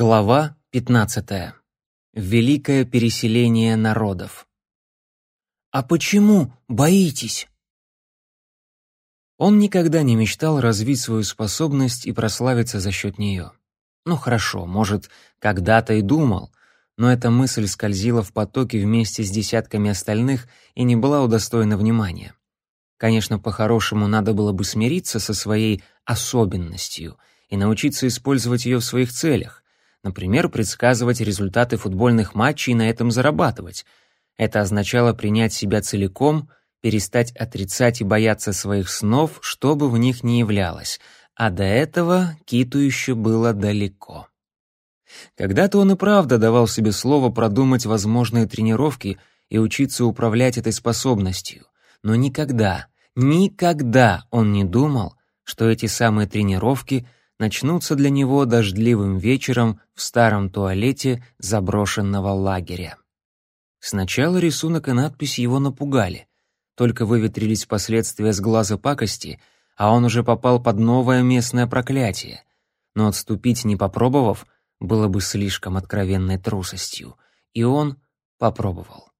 Глава 15. Великое переселение народов. А почему боитесь? Он никогда не мечтал развить свою способность и прославиться за счет нее. Ну хорошо, может, когда-то и думал, но эта мысль скользила в потоке вместе с десятками остальных и не была удостоена внимания. Конечно, по-хорошему надо было бы смириться со своей особенностью и научиться использовать ее в своих целях, Например, предсказывать результаты футбольных матчей и на этом зарабатывать. Это означало принять себя целиком, перестать отрицать и бояться своих снов, что бы в них ни являлось. А до этого Киту еще было далеко. Когда-то он и правда давал себе слово продумать возможные тренировки и учиться управлять этой способностью. Но никогда, никогда он не думал, что эти самые тренировки — начнутся для него дождливым вечером в старом туалете заброшенного лагеря. Сначала рисунок и надпись его напугали. Только выветрились последствия с глаза пакости, а он уже попал под новое местное проклятие. Но отступить не попробовав, было бы слишком откровенной трусостью. И он попробовал.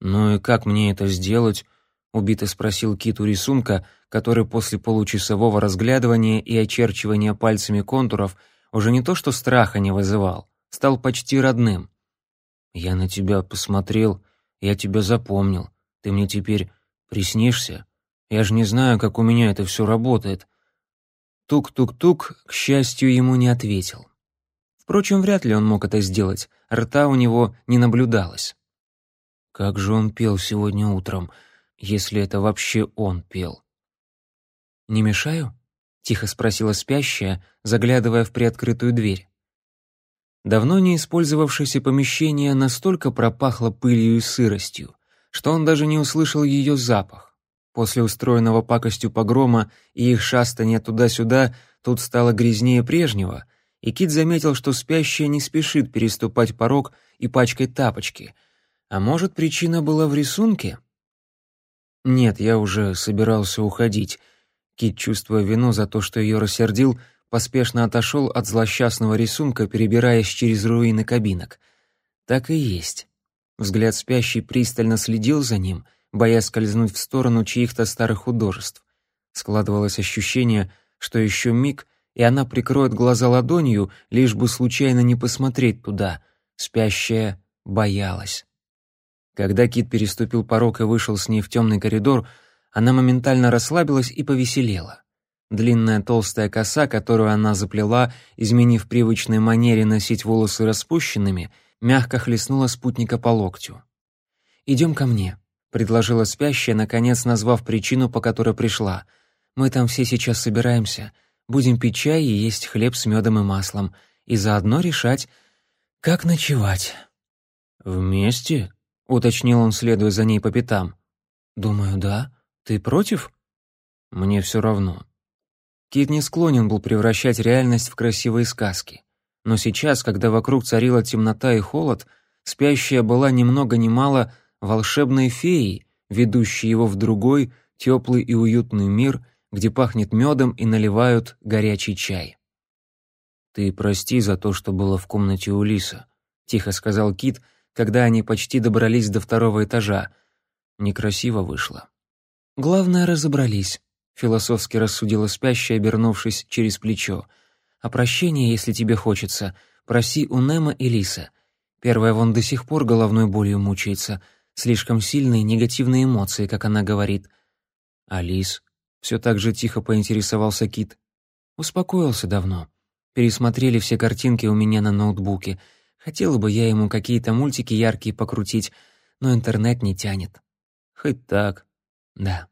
«Ну и как мне это сделать?» — убито спросил Кит рисунка, который после получасового разглядывания и очерчивания пальцами контуров уже не то что страха не вызывал, стал почти родным. «Я на тебя посмотрел, я тебя запомнил. Ты мне теперь приснишься? Я же не знаю, как у меня это все работает». Тук-тук-тук, к счастью, ему не ответил. Впрочем, вряд ли он мог это сделать, рта у него не наблюдалось. Как же он пел сегодня утром, если это вообще он пел. «Не мешаю?» — тихо спросила спящая, заглядывая в приоткрытую дверь. Давно не использовавшееся помещение настолько пропахло пылью и сыростью, что он даже не услышал ее запах. После устроенного пакостью погрома и их шастания туда-сюда тут стало грязнее прежнего, и Кит заметил, что спящая не спешит переступать порог и пачкать тапочки. А может, причина была в рисунке? Нет, я уже собирался уходить. Кит, чувствуя вину за то, что ее рассердил, поспешно отошел от злосчастного рисунка, перебираясь через руины кабинок. Так и есть. Взгляд спящий пристально следил за ним, боясь скользнуть в сторону чьих-то старых художеств. Складывалось ощущение, что еще миг, и она прикроет глаза ладонью, лишь бы случайно не посмотреть туда. Спящая боялась. Когда Кит переступил порог и вышел с ней в темный коридор, она моментально расслабилась и повеселела. Длинная толстая коса, которую она заплела, изменив привычной манере носить волосы распущенными, мягко хлестнула спутника по локтю. «Идем ко мне», — предложила спящая, наконец назвав причину, по которой пришла. «Мы там все сейчас собираемся, будем пить чай и есть хлеб с медом и маслом, и заодно решать, как ночевать». «Вместе?» Уточнил он, следуя за ней по пятам. Думаю, да. Ты против? Мне все равно. Кит не склонен был превращать реальность в красивые сказки. Но сейчас, когда вокруг царила темнота и холод, спящая была ни много ни мало волшебной феей, ведущей его в другой, теплый и уютный мир, где пахнет медом и наливают горячий чай. «Ты прости за то, что было в комнате у Лиса», — тихо сказал Кит, — когда они почти добрались до второго этажа. Некрасиво вышло. «Главное, разобрались», — философски рассудила спящая, обернувшись через плечо. «А прощения, если тебе хочется, проси у Немо и Лиса. Первая вон до сих пор головной болью мучается. Слишком сильные негативные эмоции, как она говорит». «А Лис?» — все так же тихо поинтересовался Кит. «Успокоился давно. Пересмотрели все картинки у меня на ноутбуке — Хотела бы я ему какие-то мультики яркие покрутить, но интернет не тянет. Хоть так. Да.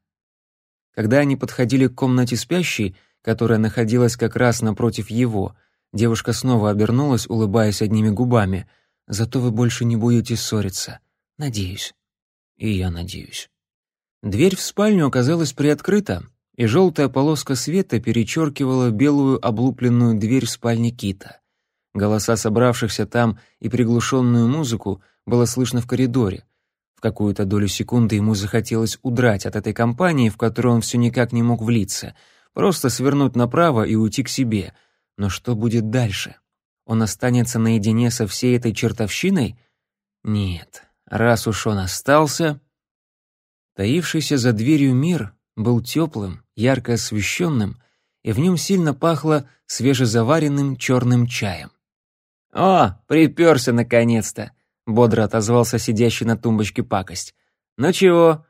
Когда они подходили к комнате спящей, которая находилась как раз напротив его, девушка снова обернулась, улыбаясь одними губами. «Зато вы больше не будете ссориться. Надеюсь». «И я надеюсь». Дверь в спальню оказалась приоткрыта, и желтая полоска света перечеркивала белую облупленную дверь спальни Кита. Голоса собравшихся там и приглушенную музыку было слышно в коридоре. В какую-то долю секунды ему захотелось удрать от этой компании, в которую он все никак не мог влиться, просто свернуть направо и уйти к себе. Но что будет дальше? он останется наедине со всей этой чертовщиной? Нет, раз уж он остался... Таившийся за дверью мир был теплым, ярко освещенным, и в нем сильно пахло свежезаваренным черным чаем. «О, приперся наконец-то!» — бодро отозвался сидящий на тумбочке пакость. «Ну чего?»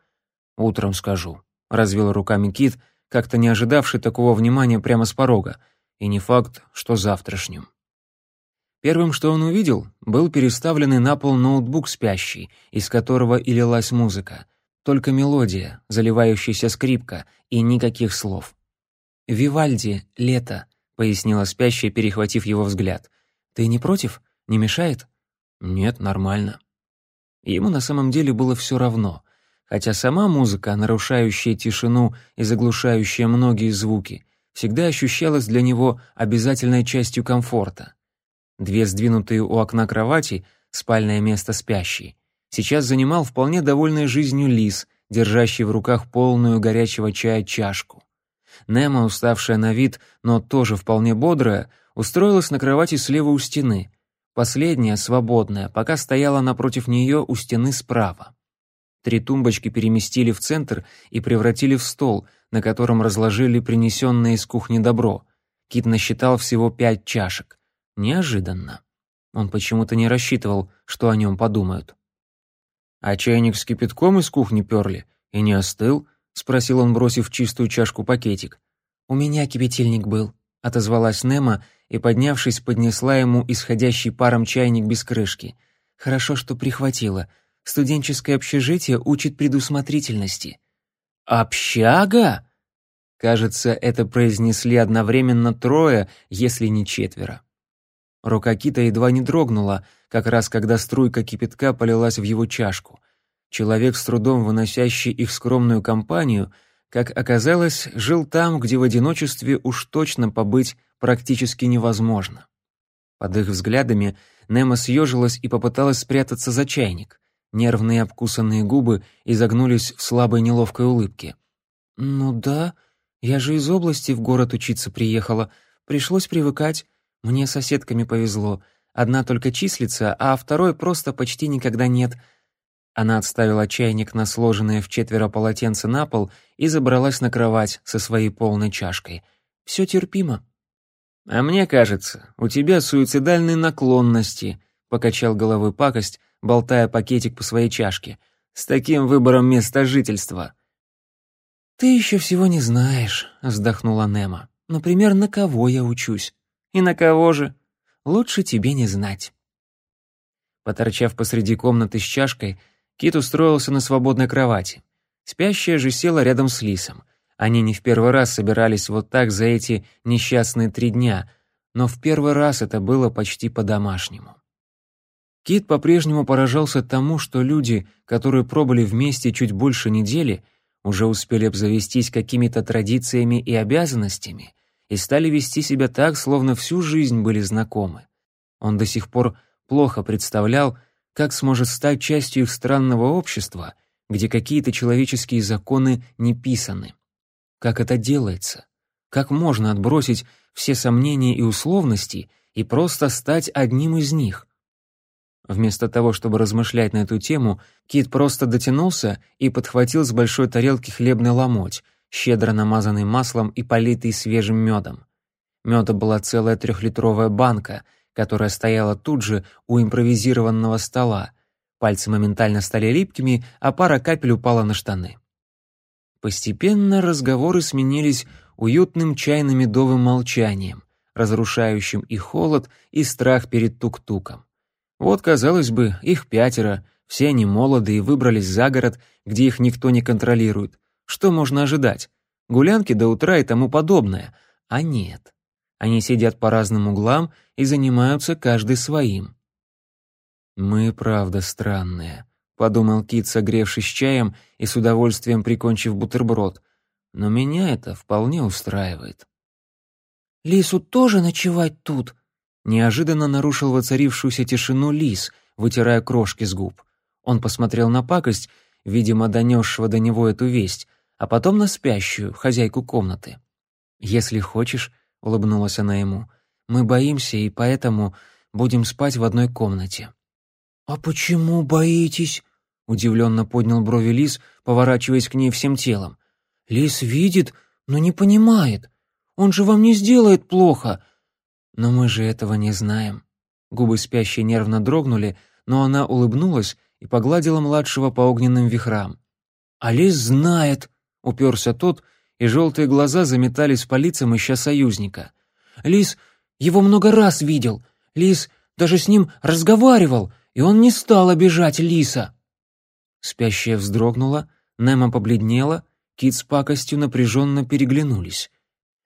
«Утром скажу», — развел руками Кит, как-то не ожидавший такого внимания прямо с порога, и не факт, что завтрашним. Первым, что он увидел, был переставленный на пол ноутбук спящий, из которого и лилась музыка. Только мелодия, заливающаяся скрипка и никаких слов. «Вивальди, лето», — пояснила спящая, перехватив его взгляд. «Ты не против? Не мешает?» «Нет, нормально». Ему на самом деле было все равно, хотя сама музыка, нарушающая тишину и заглушающая многие звуки, всегда ощущалась для него обязательной частью комфорта. Две сдвинутые у окна кровати, спальное место спящей, сейчас занимал вполне довольный жизнью лис, держащий в руках полную горячего чая чашку. Немо, уставшая на вид, но тоже вполне бодрая, устроилась на кровати слева у стены. Последняя, свободная, пока стояла напротив нее у стены справа. Три тумбочки переместили в центр и превратили в стол, на котором разложили принесенное из кухни добро. Кит насчитал всего пять чашек. Неожиданно. Он почему-то не рассчитывал, что о нем подумают. «А чайник с кипятком из кухни перли? И не остыл?» — спросил он, бросив чистую чашку пакетик. «У меня кипятильник был», — отозвалась Нема и, поднявшись, поднесла ему исходящий паром чайник без крышки. «Хорошо, что прихватила. Студенческое общежитие учит предусмотрительности». «Общага?» Кажется, это произнесли одновременно трое, если не четверо. Рука Кита едва не дрогнула, как раз когда струйка кипятка полилась в его чашку. Человек, с трудом выносящий их скромную компанию, как оказалось, жил там, где в одиночестве уж точно побыть практически невозможно. Под их взглядами Немо съежилась и попыталась спрятаться за чайник. Нервные обкусанные губы изогнулись в слабой неловкой улыбке. «Ну да, я же из области в город учиться приехала. Пришлось привыкать. Мне соседками повезло. Одна только числится, а второй просто почти никогда нет. Она отставила чайник на сложенное в четверо полотенце на пол и забралась на кровать со своей полной чашкой. Все терпимо. «А мне кажется, у тебя суицидальные наклонности», — покачал головой пакость, болтая пакетик по своей чашке. «С таким выбором места жительства». «Ты еще всего не знаешь», — вздохнула Немо. «Например, на кого я учусь?» И на кого же? Лучше тебе не знать. Поторчав посреди комнаты с чашкой, Кит устроился на свободной кровати. Спящая же села рядом с Лисом. Они не в первый раз собирались вот так за эти несчастные три дня, но в первый раз это было почти по-домашнему. Кит по-прежнему поражался тому, что люди, которые пробыли вместе чуть больше недели, уже успели обзавестись какими-то традициями и обязанностями, и стали вести себя так, словно всю жизнь были знакомы. Он до сих пор плохо представлял, как сможет стать частью их странного общества, где какие-то человеческие законы не писаны. Как это делается? Как можно отбросить все сомнения и условности и просто стать одним из них? Вместо того, чтобы размышлять на эту тему, Кит просто дотянулся и подхватил с большой тарелки хлебный ломоть, щедро намазанный маслом и политый свежим медом. Меда была целая трехлитровая банка, которая стояла тут же у импровизированного стола. Пальцы моментально стали липкими, а пара капель упала на штаны. Постепенно разговоры сменились уютным чайно-медовым молчанием, разрушающим и холод, и страх перед тук-туком. Вот, казалось бы, их пятеро, все они молоды и выбрались за город, где их никто не контролирует, что можно ожидать? Гулянки до утра и тому подобное. А нет. Они сидят по разным углам и занимаются каждый своим. «Мы, правда, странные», — подумал Кит, согревшись чаем и с удовольствием прикончив бутерброд. «Но меня это вполне устраивает». «Лису тоже ночевать тут?» Неожиданно нарушил воцарившуюся тишину лис, вытирая крошки с губ. Он посмотрел на пакость, видимо, донесшего до него эту весть, а потом на спящую, хозяйку комнаты. «Если хочешь», — улыбнулась она ему, — «мы боимся, и поэтому Будем спать в одной комнате». «А почему боитесь?» — удивленно поднял брови Лис, поворачиваясь к ней всем телом. «Лис видит, но не понимает. Он же вам не сделает плохо». «Но мы же этого не знаем». Губы спящей нервно дрогнули, но она улыбнулась и погладила младшего по огненным вихрам. «А Лис знает», — уперся тот, и желтые глаза заметались по лицам, ища союзника. «Лис его много раз видел. Лис даже с ним разговаривал, и он не стал обижать Лиса». Спящая вздрогнула, Немо побледнела, Кит с пакостью напряженно переглянулись.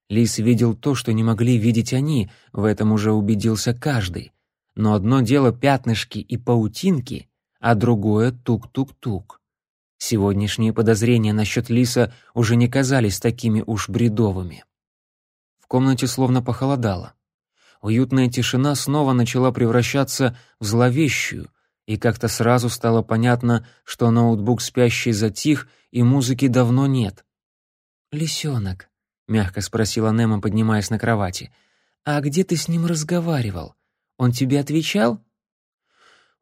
Лис видел то, что не могли видеть они, в этом уже убедился каждый. Но одно дело пятнышки и паутинки, а другое — тук-тук-тук. Сегодняшние подозрения насчет Лиса уже не казались такими уж бредовыми. В комнате словно похолодало. Уютная тишина снова начала превращаться в зловещую, и как-то сразу стало понятно, что ноутбук спящий затих, и музыки давно нет. «Лисенок», — мягко спросила Немо, поднимаясь на кровати, — «а где ты с ним разговаривал? Он тебе отвечал?»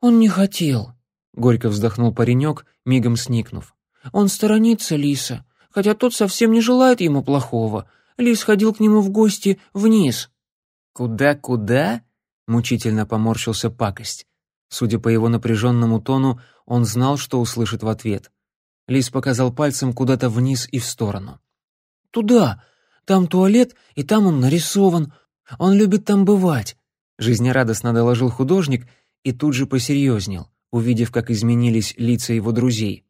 «Он не хотел», — горько вздохнул паренек, мигом сникнув. «Он сторонится Лиса, хотя тот совсем не желает ему плохого. Лис ходил к нему в гости вниз». «Куда-куда?» — мучительно поморщился пакость. Судя по его напряженному тону, он знал, что услышит в ответ. Лис показал пальцем куда-то вниз и в сторону. «Туда! Там туалет, и там он нарисован. Он любит там бывать», — жизнерадостно доложил художник и тут же посерьезнел, увидев, как изменились лица его друзей.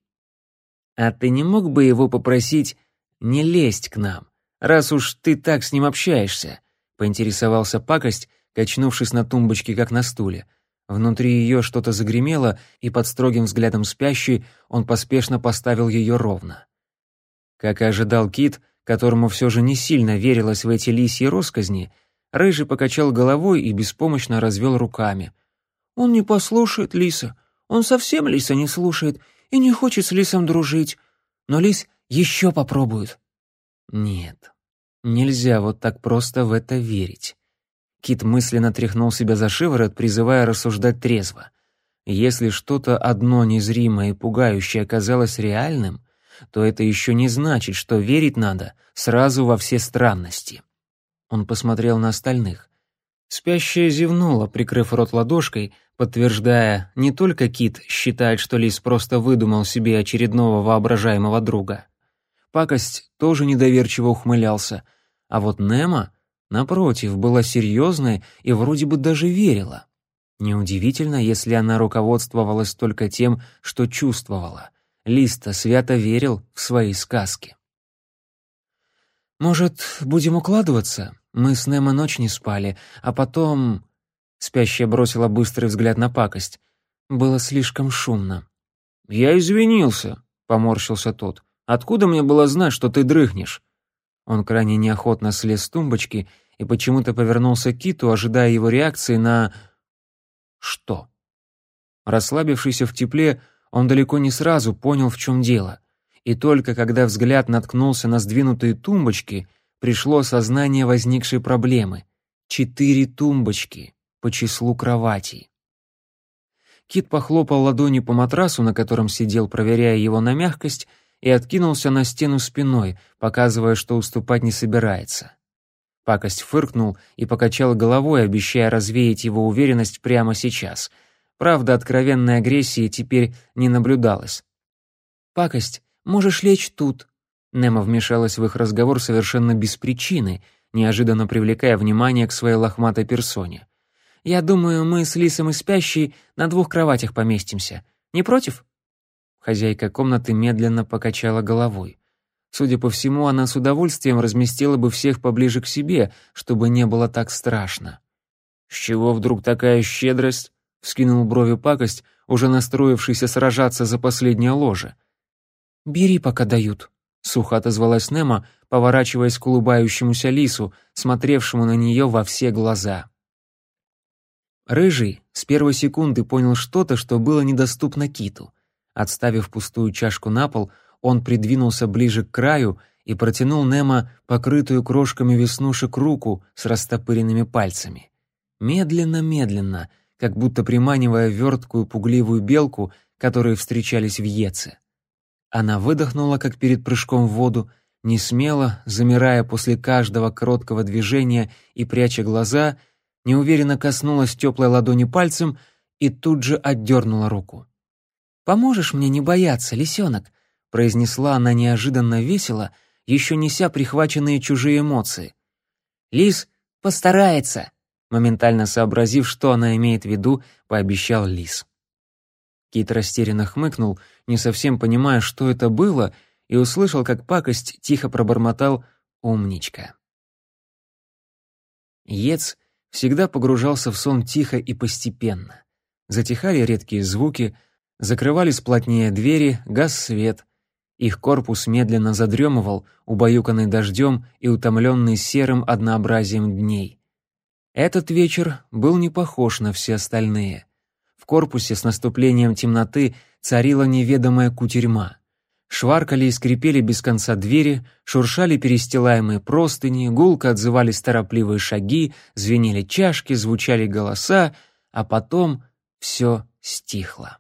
«А ты не мог бы его попросить не лезть к нам, раз уж ты так с ним общаешься?» — поинтересовался пакость, качнувшись на тумбочке, как на стуле — Внутри ее что-то загремело, и под строгим взглядом спящей он поспешно поставил ее ровно. Как и ожидал Кит, которому все же не сильно верилось в эти лисьи росказни, Рыжий покачал головой и беспомощно развел руками. «Он не послушает Лиса. Он совсем Лиса не слушает и не хочет с Лисом дружить. Но Лис еще попробует». «Нет, нельзя вот так просто в это верить. Кит мысленно тряхнул себя за шиворот, призывая рассуждать трезво. Если что-то одно незримое и пугающее оказалось реальным, то это еще не значит, что верить надо сразу во все странности. Он посмотрел на остальных. Спящая зевнула, прикрыв рот ладошкой, подтверждая, не только Кит считает, что Лис просто выдумал себе очередного воображаемого друга. Пакость тоже недоверчиво ухмылялся, а вот Немо Напротив, была серьезная и вроде бы даже верила. Неудивительно, если она руководствовалась только тем, что чувствовала. Листа свято верил в свои сказки. «Может, будем укладываться? Мы с Немо ночь не спали, а потом...» Спящая бросила быстрый взгляд на пакость. Было слишком шумно. «Я извинился», — поморщился тот. «Откуда мне было знать, что ты дрыхнешь?» Он крайне неохотно слез с тумбочки и почему-то повернулся к Киту, ожидая его реакции на... Что? Расслабившийся в тепле, он далеко не сразу понял, в чем дело. И только когда взгляд наткнулся на сдвинутые тумбочки, пришло осознание возникшей проблемы. Четыре тумбочки по числу кроватей. Кит похлопал ладонью по матрасу, на котором сидел, проверяя его на мягкость, и откинулся на стену спиной, показывая, что уступать не собирается. Пакость фыркнул и покачал головой, обещая развеять его уверенность прямо сейчас. Правда, откровенной агрессии теперь не наблюдалось. «Пакость, можешь лечь тут». Немо вмешалась в их разговор совершенно без причины, неожиданно привлекая внимание к своей лохматой персоне. «Я думаю, мы с Лисом и Спящей на двух кроватях поместимся. Не против?» Хозяйка комнаты медленно покачала головой. Судя по всему, она с удовольствием разместила бы всех поближе к себе, чтобы не было так страшно. «С чего вдруг такая щедрость?» — вскинул брови пакость, уже настроившийся сражаться за последнее ложе. «Бери, пока дают», — сухо отозвалась Немо, поворачиваясь к улыбающемуся лису, смотревшему на нее во все глаза. Рыжий с первой секунды понял что-то, что было недоступно киту. Отставив пустую чашку на пол, он придвинулся ближе к краю и протянул Немо покрытую крошками веснушек руку с растопыренными пальцами. медленно-медленно, как будто приманивая верткую пугливую белку, которые встречались в Еце. Она выдохнула, как перед прыжком в воду, не смело, замирая после каждого короткого движения и пряча глаза, неуверенно коснулась теплой ладони пальцем и тут же отдернула руку. «Поможешь мне не бояться, лисенок?» — произнесла она неожиданно весело, еще неся прихваченные чужие эмоции. «Лис постарается», — моментально сообразив, что она имеет в виду, пообещал лис. Кит растерянно хмыкнул, не совсем понимая, что это было, и услышал, как пакость тихо пробормотал «умничка». Ец всегда погружался в сон тихо и постепенно. Затихали редкие звуки, закрывались плотнее двери, гас свет. Их корпус медленно задремывал, убаюканный дождем и утомленный серым однообразием дней. Этот вечер был не похож на все остальные. В корпусе с наступлением темноты царила неведомая кутерьма. Шваркали и скрипели без конца двери, шуршали перестилаемые простыни, гулко отзывались торопливые шаги, звенели чашки, звучали голоса, а потом все стихло.